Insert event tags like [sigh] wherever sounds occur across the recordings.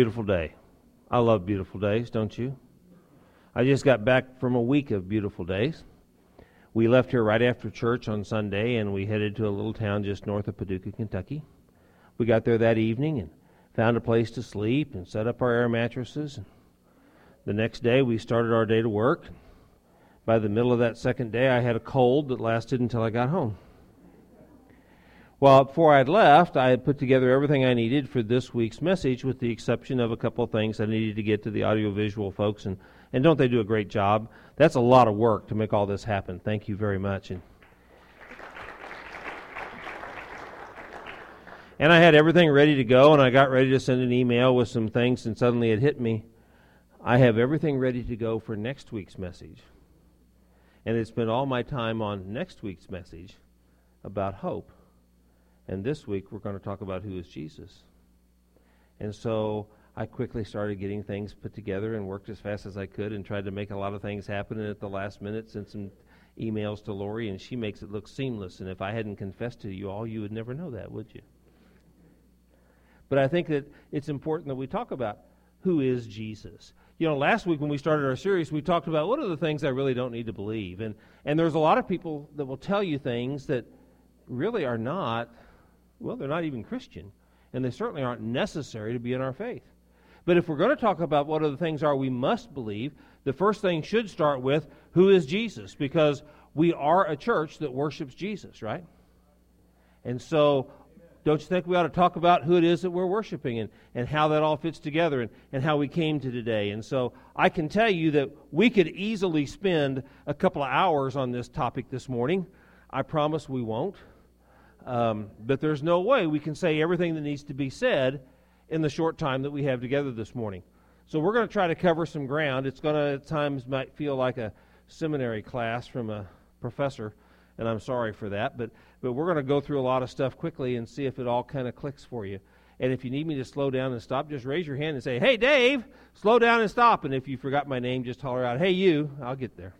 Beautiful day. I love beautiful days, don't you? I just got back from a week of beautiful days. We left here right after church on Sunday and we headed to a little town just north of Paducah, Kentucky. We got there that evening and found a place to sleep and set up our air mattresses. The next day we started our day to work. By the middle of that second day, I had a cold that lasted until I got home. Well, before I'd left, I had put together everything I needed for this week's message, with the exception of a couple of things I needed to get to the audiovisual folks. And, and don't they do a great job? That's a lot of work to make all this happen. Thank you very much. And, and I had everything ready to go, and I got ready to send an email with some things, and suddenly it hit me. I have everything ready to go for next week's message. And it's been all my time on next week's message about hope. And this week, we're going to talk about who is Jesus. And so I quickly started getting things put together and worked as fast as I could and tried to make a lot of things happen. And at the last minute, sent some emails to Lori, and she makes it look seamless. And if I hadn't confessed to you all, you would never know that, would you? But I think that it's important that we talk about who is Jesus. You know, last week when we started our series, we talked about what are the things I really don't need to believe. And, and there's a lot of people that will tell you things that really are not well, they're not even Christian, and they certainly aren't necessary to be in our faith. But if we're going to talk about what the things are we must believe, the first thing should start with who is Jesus, because we are a church that worships Jesus, right? And so, don't you think we ought to talk about who it is that we're worshiping and, and how that all fits together and, and how we came to today? And so, I can tell you that we could easily spend a couple of hours on this topic this morning. I promise we won't. Um, but there's no way we can say everything that needs to be said in the short time that we have together this morning. So we're going to try to cover some ground. It's going to at times might feel like a seminary class from a professor, and I'm sorry for that. But but we're going to go through a lot of stuff quickly and see if it all kind of clicks for you. And if you need me to slow down and stop, just raise your hand and say, "Hey, Dave, slow down and stop." And if you forgot my name, just holler out, "Hey, you!" I'll get there.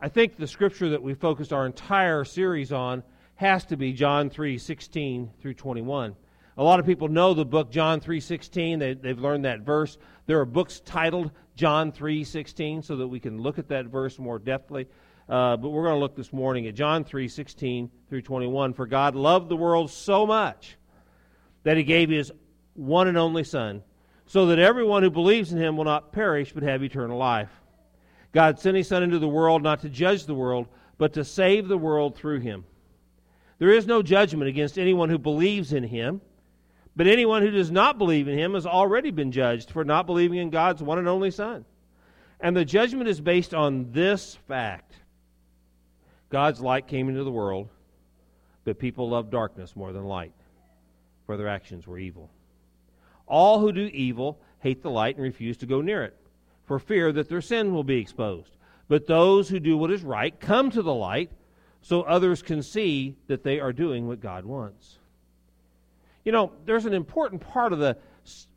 I think the scripture that we focused our entire series on has to be John 3:16 through 21. A lot of people know the book John 3:16. They, they've learned that verse. There are books titled John 3:16 so that we can look at that verse more deftly. Uh, but we're going to look this morning at John 3:16 through 21. For God loved the world so much that He gave His one and only Son, so that everyone who believes in Him will not perish but have eternal life. God sent his Son into the world not to judge the world, but to save the world through him. There is no judgment against anyone who believes in him, but anyone who does not believe in him has already been judged for not believing in God's one and only Son. And the judgment is based on this fact God's light came into the world, but people loved darkness more than light, for their actions were evil. All who do evil hate the light and refuse to go near it for fear that their sin will be exposed. But those who do what is right come to the light so others can see that they are doing what God wants. You know, there's an important part of the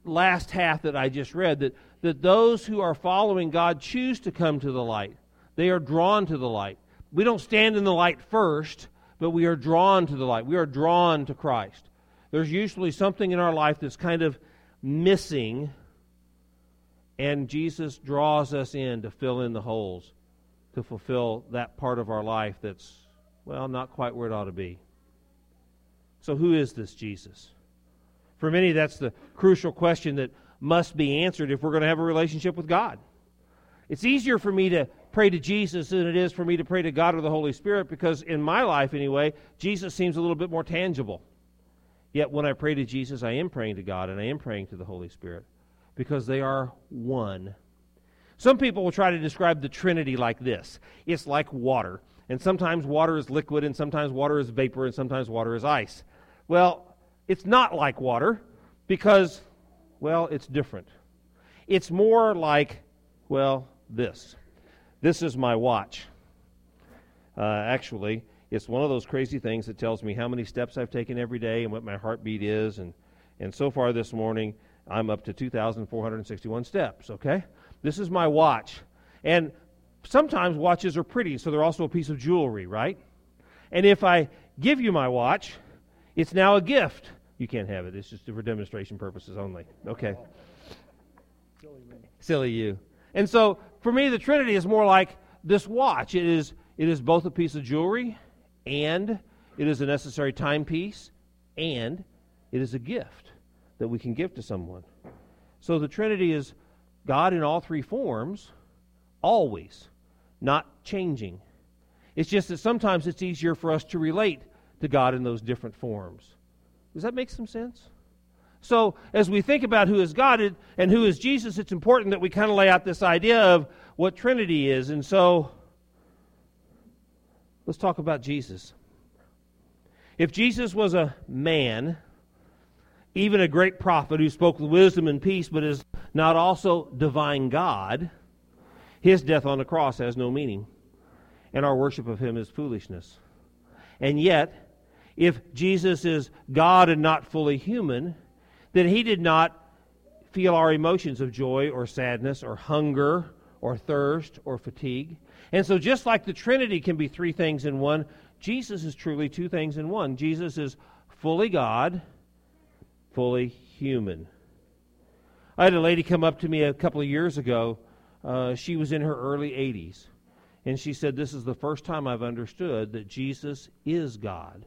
last half that I just read that, that those who are following God choose to come to the light. They are drawn to the light. We don't stand in the light first, but we are drawn to the light. We are drawn to Christ. There's usually something in our life that's kind of missing and Jesus draws us in to fill in the holes, to fulfill that part of our life that's, well, not quite where it ought to be. So, who is this Jesus? For many, that's the crucial question that must be answered if we're going to have a relationship with God. It's easier for me to pray to Jesus than it is for me to pray to God or the Holy Spirit because, in my life anyway, Jesus seems a little bit more tangible. Yet, when I pray to Jesus, I am praying to God and I am praying to the Holy Spirit because they are one. Some people will try to describe the Trinity like this it's like water. And sometimes water is liquid, and sometimes water is vapor, and sometimes water is ice. Well, it's not like water because, well, it's different. It's more like, well, this. This is my watch. Uh, actually, it's one of those crazy things that tells me how many steps I've taken every day and what my heartbeat is. And, and so far this morning, I'm up to 2,461 steps, okay? This is my watch. And sometimes watches are pretty, so they're also a piece of jewelry, right? And if I give you my watch, it's now a gift. You can't have it. It's just for demonstration purposes only. Okay. Silly. Silly you. And so for me, the Trinity is more like this watch. It is it is both a piece of jewelry and it is a necessary timepiece and it is a gift that we can give to someone. So the Trinity is God in all three forms, always, not changing. It's just that sometimes it's easier for us to relate to God in those different forms. Does that make some sense? So, as we think about who is God and who is Jesus, it's important that we kind of lay out this idea of what Trinity is. And so, let's talk about Jesus. If Jesus was a man, even a great prophet who spoke with wisdom and peace, but is not also divine God, his death on the cross has no meaning, and our worship of him is foolishness. And yet, if Jesus is God and not fully human, then he did not feel our emotions of joy or sadness or hunger or thirst or fatigue. And so, just like the Trinity can be three things in one, Jesus is truly two things in one. Jesus is fully God, fully human. I had a lady come up to me a couple of years ago. Uh, she was in her early 80s. And she said, This is the first time I've understood that Jesus is God.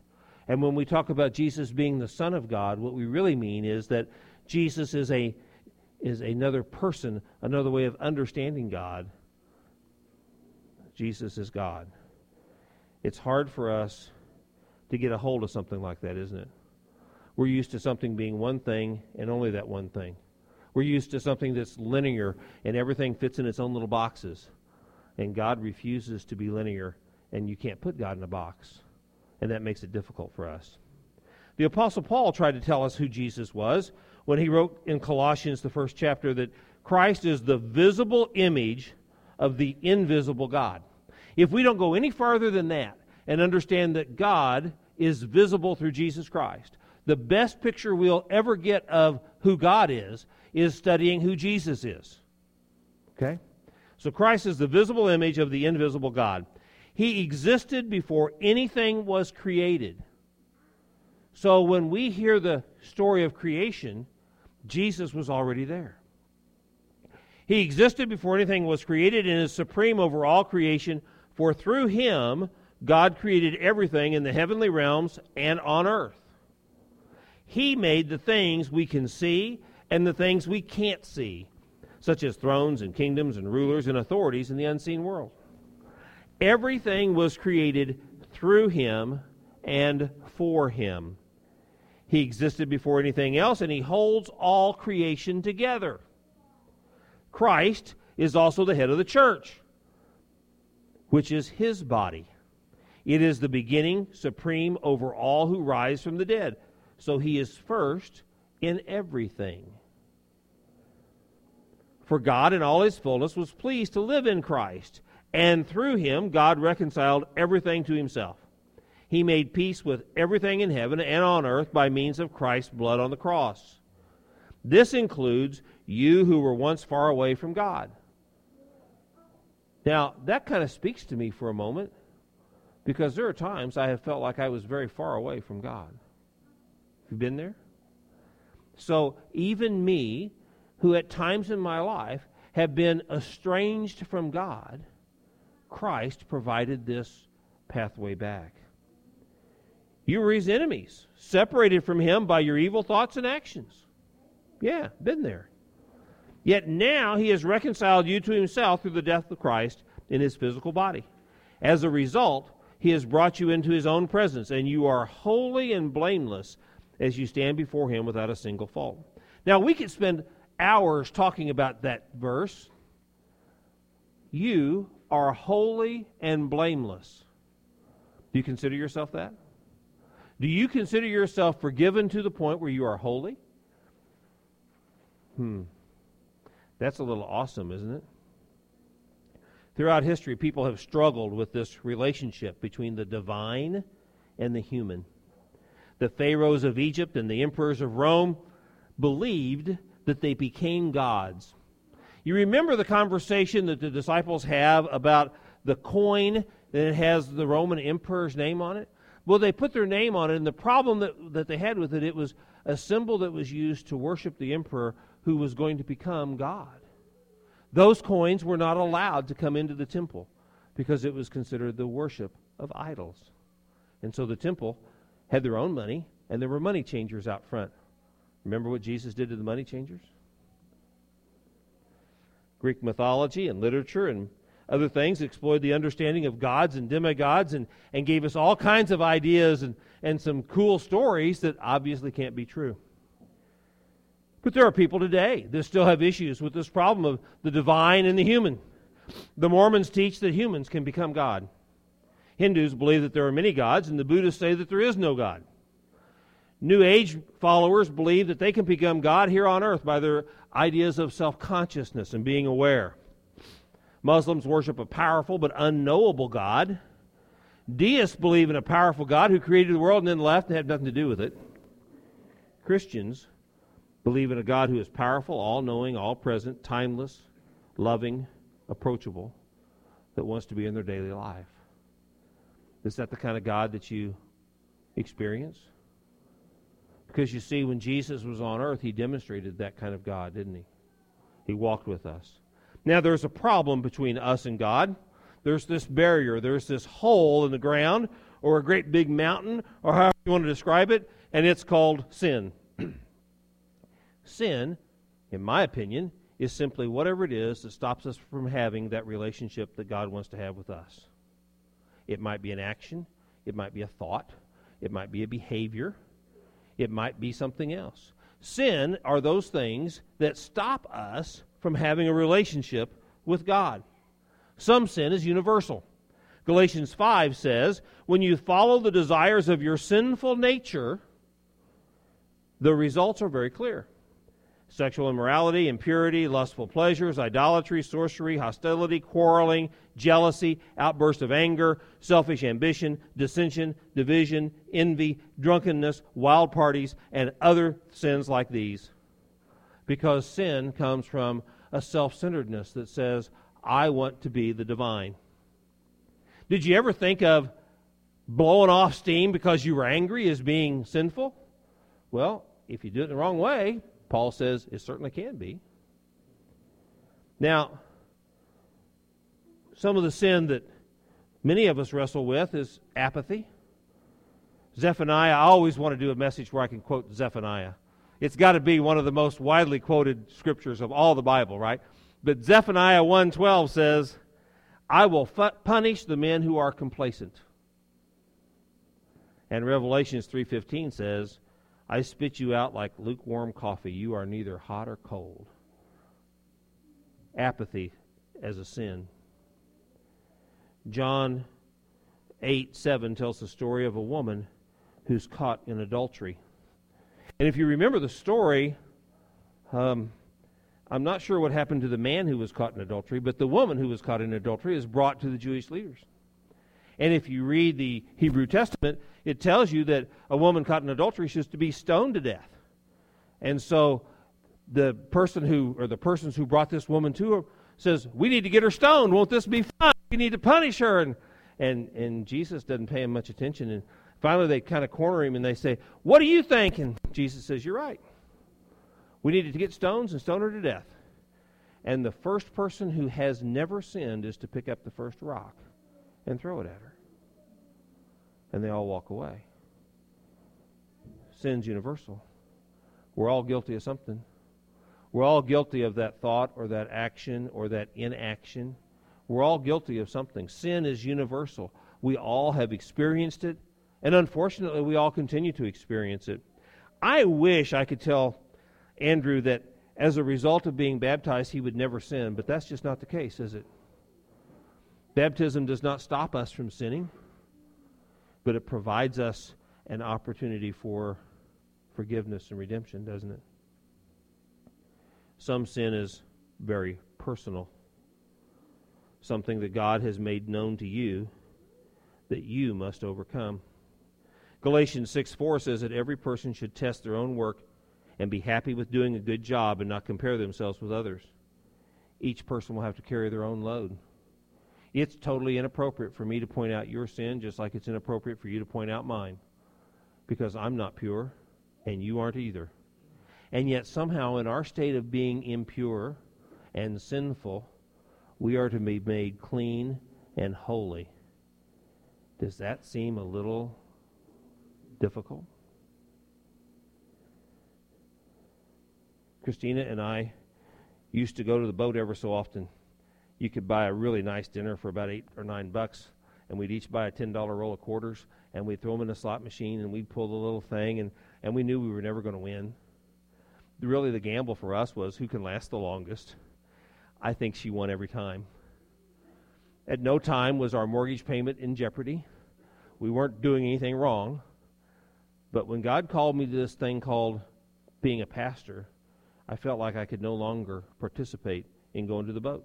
And when we talk about Jesus being the Son of God, what we really mean is that Jesus is a is another person, another way of understanding God. Jesus is God. It's hard for us to get a hold of something like that, isn't it? We're used to something being one thing and only that one thing. We're used to something that's linear and everything fits in its own little boxes. And God refuses to be linear, and you can't put God in a box and that makes it difficult for us. The Apostle Paul tried to tell us who Jesus was when he wrote in Colossians, the first chapter, that Christ is the visible image of the invisible God. If we don't go any farther than that and understand that God is visible through Jesus Christ, the best picture we'll ever get of who God is is studying who Jesus is. Okay? So Christ is the visible image of the invisible God. He existed before anything was created. So when we hear the story of creation, Jesus was already there. He existed before anything was created and is supreme over all creation, for through him God created everything in the heavenly realms and on earth. He made the things we can see and the things we can't see, such as thrones and kingdoms and rulers and authorities in the unseen world. Everything was created through him and for him. He existed before anything else, and he holds all creation together. Christ is also the head of the church, which is his body. It is the beginning, supreme over all who rise from the dead. So he is first in everything. For God in all his fullness was pleased to live in Christ and through him, God reconciled everything to himself. He made peace with everything in heaven and on earth by means of Christ's blood on the cross. This includes you who were once far away from God. Now, that kind of speaks to me for a moment because there are times I have felt like I was very far away from God. Have you been there? So, even me, who at times in my life have been estranged from God, Christ provided this pathway back. You were his enemies, separated from him by your evil thoughts and actions. Yeah, been there. Yet now he has reconciled you to himself through the death of Christ in his physical body. As a result, he has brought you into his own presence, and you are holy and blameless as you stand before him without a single fault. Now, we could spend hours talking about that verse. You are holy and blameless. Do you consider yourself that? Do you consider yourself forgiven to the point where you are holy? Hmm. That's a little awesome, isn't it? Throughout history, people have struggled with this relationship between the divine and the human. The pharaohs of Egypt and the emperors of Rome believed that they became gods you remember the conversation that the disciples have about the coin that has the Roman emperor's name on it? Well, they put their name on it, and the problem that, that they had with it, it was a symbol that was used to worship the emperor who was going to become God. Those coins were not allowed to come into the temple because it was considered the worship of idols. And so the temple had their own money, and there were money changers out front. Remember what Jesus did to the money changers? Greek mythology and literature and other things explored the understanding of gods and demigods and, and gave us all kinds of ideas and, and some cool stories that obviously can't be true. But there are people today that still have issues with this problem of the divine and the human. The Mormons teach that humans can become God. Hindus believe that there are many gods, and the Buddhists say that there is no God. New Age followers believe that they can become God here on earth by their ideas of self consciousness and being aware. Muslims worship a powerful but unknowable God. Deists believe in a powerful God who created the world and then left and had nothing to do with it. Christians believe in a God who is powerful, all knowing, all present, timeless, loving, approachable, that wants to be in their daily life. Is that the kind of God that you experience? Because you see, when Jesus was on earth, he demonstrated that kind of God, didn't he? He walked with us. Now, there's a problem between us and God. There's this barrier, there's this hole in the ground, or a great big mountain, or however you want to describe it, and it's called sin. [clears throat] sin, in my opinion, is simply whatever it is that stops us from having that relationship that God wants to have with us. It might be an action, it might be a thought, it might be a behavior, it might be something else. Sin are those things that stop us from having a relationship with God. Some sin is universal. Galatians 5 says, When you follow the desires of your sinful nature, the results are very clear sexual immorality, impurity, lustful pleasures, idolatry, sorcery, hostility, quarreling, jealousy, outburst of anger, selfish ambition, dissension, division, envy, drunkenness, wild parties, and other sins like these. Because sin comes from a self centeredness that says, I want to be the divine. Did you ever think of blowing off steam because you were angry as being sinful? Well, if you do it the wrong way, Paul says it certainly can be. Now, some of the sin that many of us wrestle with is apathy. Zephaniah, I always want to do a message where I can quote Zephaniah. It's got to be one of the most widely quoted scriptures of all the Bible, right? But Zephaniah 1:12 says, "I will punish the men who are complacent." And Revelations 3:15 says, I spit you out like lukewarm coffee. You are neither hot or cold. Apathy as a sin. John 8 7 tells the story of a woman who's caught in adultery. And if you remember the story, um, I'm not sure what happened to the man who was caught in adultery, but the woman who was caught in adultery is brought to the Jewish leaders. And if you read the Hebrew Testament, it tells you that a woman caught in adultery is to be stoned to death. And so the person who, or the persons who brought this woman to her, says, We need to get her stoned. Won't this be fun? We need to punish her. And, and, and Jesus doesn't pay him much attention. And finally, they kind of corner him and they say, What do you think? And Jesus says, You're right. We needed to get stones and stone her to death. And the first person who has never sinned is to pick up the first rock and throw it at her. And they all walk away. Sin's universal. We're all guilty of something. We're all guilty of that thought or that action or that inaction. We're all guilty of something. Sin is universal. We all have experienced it, and unfortunately, we all continue to experience it. I wish I could tell Andrew that as a result of being baptized, he would never sin, but that's just not the case, is it? Baptism does not stop us from sinning, but it provides us an opportunity for forgiveness and redemption, doesn't it? Some sin is very personal, something that God has made known to you that you must overcome. Galatians 6 4 says that every person should test their own work and be happy with doing a good job and not compare themselves with others. Each person will have to carry their own load. It's totally inappropriate for me to point out your sin, just like it's inappropriate for you to point out mine. Because I'm not pure, and you aren't either. And yet, somehow, in our state of being impure and sinful, we are to be made clean and holy. Does that seem a little difficult? Christina and I used to go to the boat ever so often. You could buy a really nice dinner for about eight or nine bucks, and we'd each buy a ten dollar roll of quarters, and we'd throw them in a slot machine, and we'd pull the little thing, and, and we knew we were never going to win. Really, the gamble for us was who can last the longest. I think she won every time. At no time was our mortgage payment in jeopardy. We weren't doing anything wrong. But when God called me to this thing called being a pastor, I felt like I could no longer participate in going to the boat.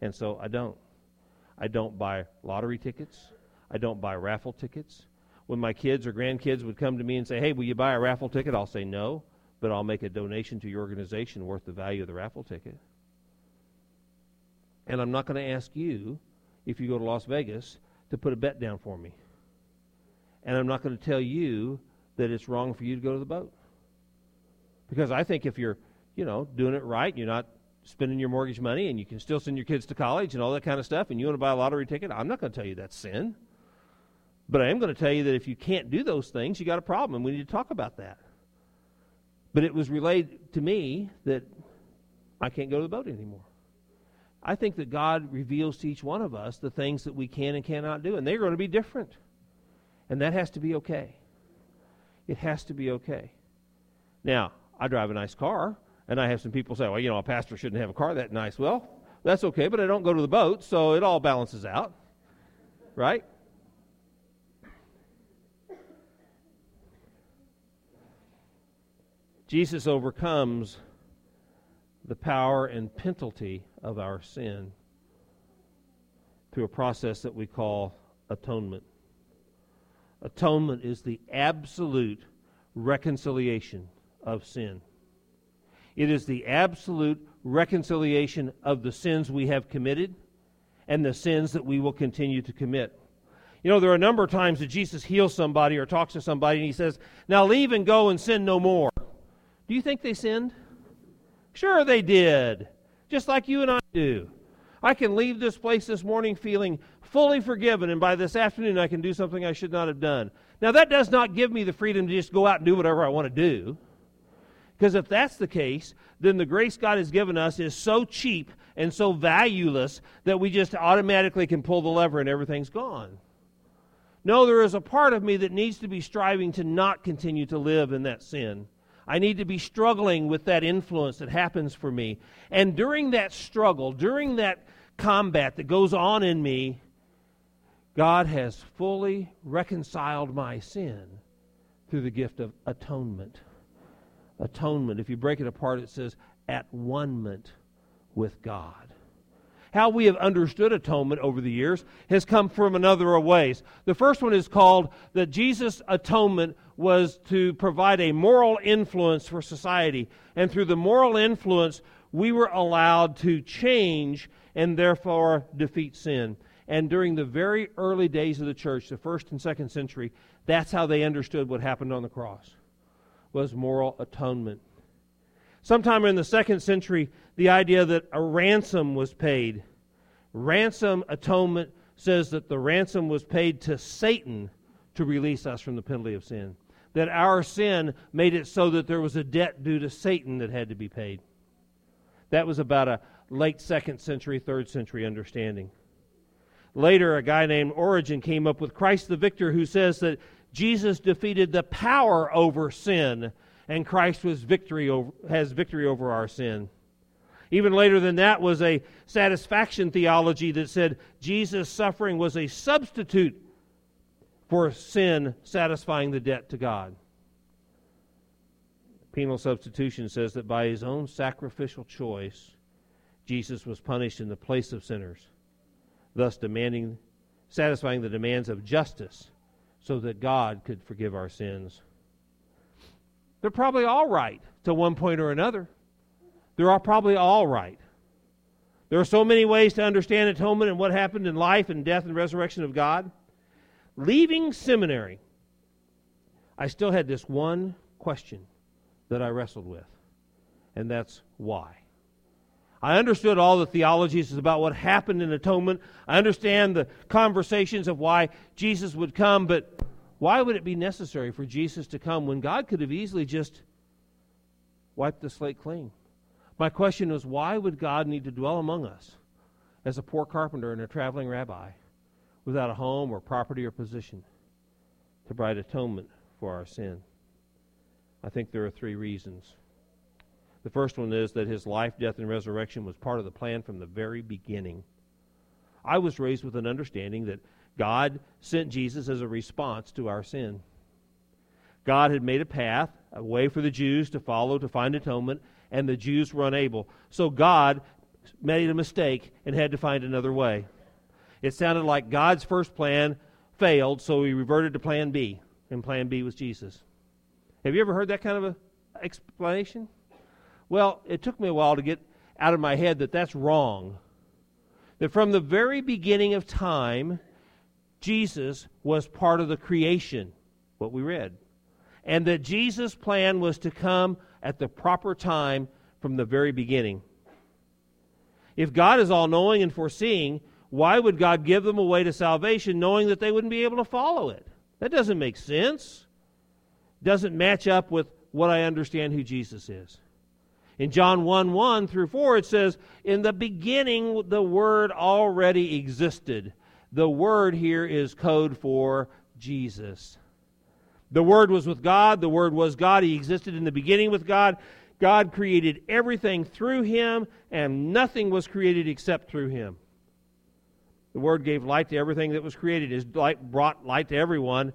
And so I don't. I don't buy lottery tickets. I don't buy raffle tickets. When my kids or grandkids would come to me and say, Hey, will you buy a raffle ticket? I'll say no, but I'll make a donation to your organization worth the value of the raffle ticket. And I'm not going to ask you, if you go to Las Vegas, to put a bet down for me. And I'm not going to tell you that it's wrong for you to go to the boat. Because I think if you're, you know, doing it right, you're not spending your mortgage money and you can still send your kids to college and all that kind of stuff and you want to buy a lottery ticket, I'm not going to tell you that's sin. But I am going to tell you that if you can't do those things, you got a problem and we need to talk about that. But it was relayed to me that I can't go to the boat anymore. I think that God reveals to each one of us the things that we can and cannot do, and they're going to be different. And that has to be okay. It has to be okay. Now, I drive a nice car, and I have some people say, well, you know, a pastor shouldn't have a car that nice. Well, that's okay, but I don't go to the boat, so it all balances out. Right? Jesus overcomes the power and penalty of our sin through a process that we call atonement. Atonement is the absolute reconciliation of sin. It is the absolute reconciliation of the sins we have committed and the sins that we will continue to commit. You know, there are a number of times that Jesus heals somebody or talks to somebody and he says, Now leave and go and sin no more. Do you think they sinned? Sure, they did. Just like you and I do. I can leave this place this morning feeling fully forgiven, and by this afternoon I can do something I should not have done. Now, that does not give me the freedom to just go out and do whatever I want to do. Because if that's the case, then the grace God has given us is so cheap and so valueless that we just automatically can pull the lever and everything's gone. No, there is a part of me that needs to be striving to not continue to live in that sin. I need to be struggling with that influence that happens for me. And during that struggle, during that combat that goes on in me, God has fully reconciled my sin through the gift of atonement. Atonement, if you break it apart, it says at one with God. How we have understood atonement over the years has come from another ways. The first one is called that Jesus' atonement was to provide a moral influence for society. And through the moral influence, we were allowed to change and therefore defeat sin. And during the very early days of the church, the first and second century, that's how they understood what happened on the cross was moral atonement. Sometime in the second century, the idea that a ransom was paid. Ransom atonement says that the ransom was paid to Satan to release us from the penalty of sin that our sin made it so that there was a debt due to Satan that had to be paid. That was about a late second century, third century understanding. Later, a guy named Origen came up with Christ the Victor, who says that Jesus defeated the power over sin, and Christ was victory over, has victory over our sin. Even later than that was a satisfaction theology that said Jesus' suffering was a substitute for sin satisfying the debt to God. Penal substitution says that by his own sacrificial choice, Jesus was punished in the place of sinners, thus demanding, satisfying the demands of justice so that God could forgive our sins. They're probably all right to one point or another. They're probably all right. There are so many ways to understand atonement and what happened in life and death and resurrection of God. Leaving seminary, I still had this one question that I wrestled with, and that's why. I understood all the theologies about what happened in atonement. I understand the conversations of why Jesus would come, but why would it be necessary for Jesus to come when God could have easily just wiped the slate clean? My question was why would God need to dwell among us as a poor carpenter and a traveling rabbi without a home or property or position to provide atonement for our sin? I think there are three reasons. The first one is that his life, death, and resurrection was part of the plan from the very beginning. I was raised with an understanding that God sent Jesus as a response to our sin. God had made a path, a way for the Jews to follow to find atonement, and the Jews were unable. So God made a mistake and had to find another way. It sounded like God's first plan failed, so he reverted to plan B, and plan B was Jesus. Have you ever heard that kind of a explanation? Well, it took me a while to get out of my head that that's wrong. That from the very beginning of time, Jesus was part of the creation, what we read. And that Jesus' plan was to come at the proper time from the very beginning. If God is all knowing and foreseeing, why would God give them a way to salvation knowing that they wouldn't be able to follow it? That doesn't make sense. Doesn't match up with what I understand who Jesus is. In John 1 1 through 4, it says, In the beginning, the Word already existed. The Word here is code for Jesus. The Word was with God. The Word was God. He existed in the beginning with God. God created everything through Him, and nothing was created except through Him. The Word gave light to everything that was created. His light brought light to everyone.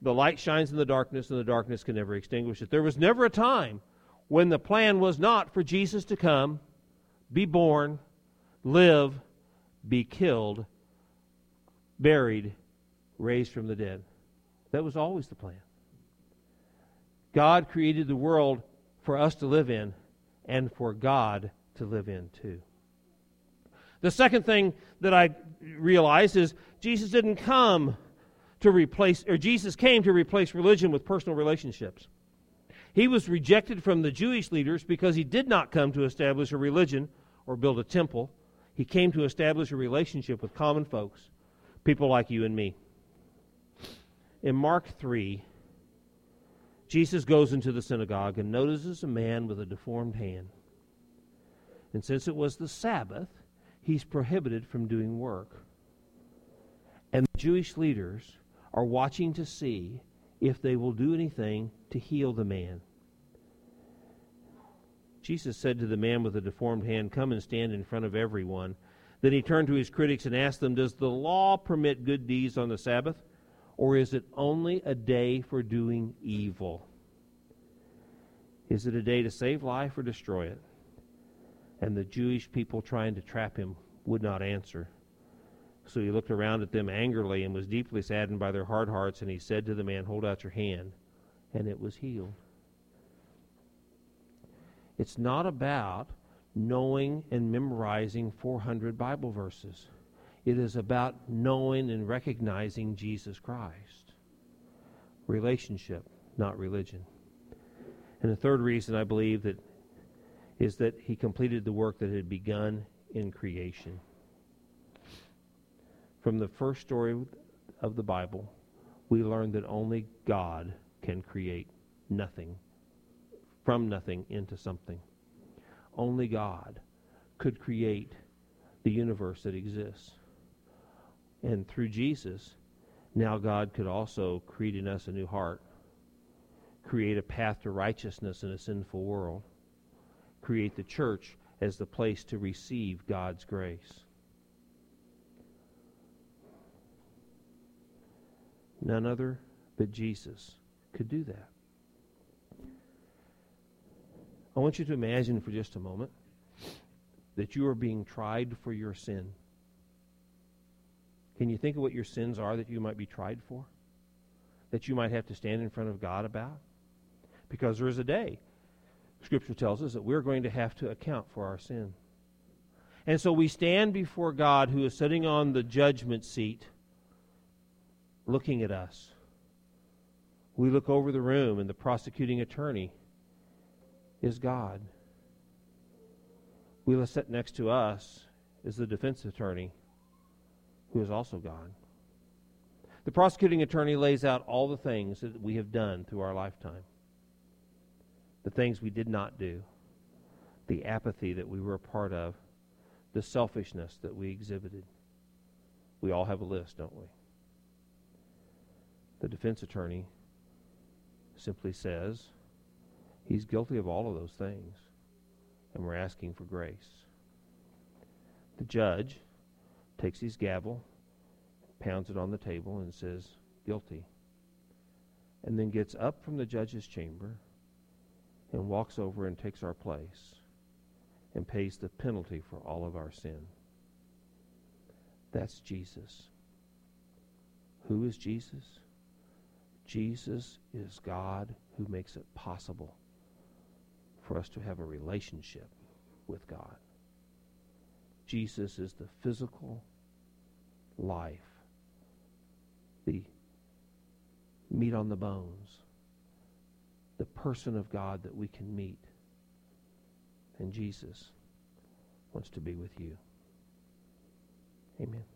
The light shines in the darkness, and the darkness can never extinguish it. There was never a time when the plan was not for Jesus to come, be born, live, be killed, buried, raised from the dead. That was always the plan. God created the world for us to live in and for God to live in too. The second thing that I realized is Jesus didn't come to replace, or Jesus came to replace religion with personal relationships. He was rejected from the Jewish leaders because he did not come to establish a religion or build a temple. He came to establish a relationship with common folks, people like you and me. In Mark 3, Jesus goes into the synagogue and notices a man with a deformed hand. And since it was the Sabbath, he's prohibited from doing work. And the Jewish leaders are watching to see if they will do anything to heal the man. Jesus said to the man with the deformed hand, Come and stand in front of everyone. Then he turned to his critics and asked them, Does the law permit good deeds on the Sabbath? Or is it only a day for doing evil? Is it a day to save life or destroy it? And the Jewish people trying to trap him would not answer. So he looked around at them angrily and was deeply saddened by their hard hearts, and he said to the man, Hold out your hand. And it was healed. It's not about knowing and memorizing 400 Bible verses. It is about knowing and recognizing Jesus Christ. Relationship, not religion. And the third reason I believe that is that he completed the work that had begun in creation. From the first story of the Bible, we learn that only God can create nothing, from nothing into something. Only God could create the universe that exists. And through Jesus, now God could also create in us a new heart, create a path to righteousness in a sinful world, create the church as the place to receive God's grace. None other but Jesus could do that. I want you to imagine for just a moment that you are being tried for your sin. Can you think of what your sins are that you might be tried for? That you might have to stand in front of God about? Because there is a day, Scripture tells us, that we're going to have to account for our sin. And so we stand before God who is sitting on the judgment seat looking at us. We look over the room, and the prosecuting attorney is God. We sit next to us is the defense attorney, who is also God. The prosecuting attorney lays out all the things that we have done through our lifetime, the things we did not do, the apathy that we were a part of, the selfishness that we exhibited. We all have a list, don't we? The defense attorney simply says he's guilty of all of those things, and we're asking for grace. The judge takes his gavel, pounds it on the table, and says, Guilty. And then gets up from the judge's chamber and walks over and takes our place and pays the penalty for all of our sin. That's Jesus. Who is Jesus? Jesus is God who makes it possible for us to have a relationship with God. Jesus is the physical life, the meat on the bones, the person of God that we can meet. And Jesus wants to be with you. Amen.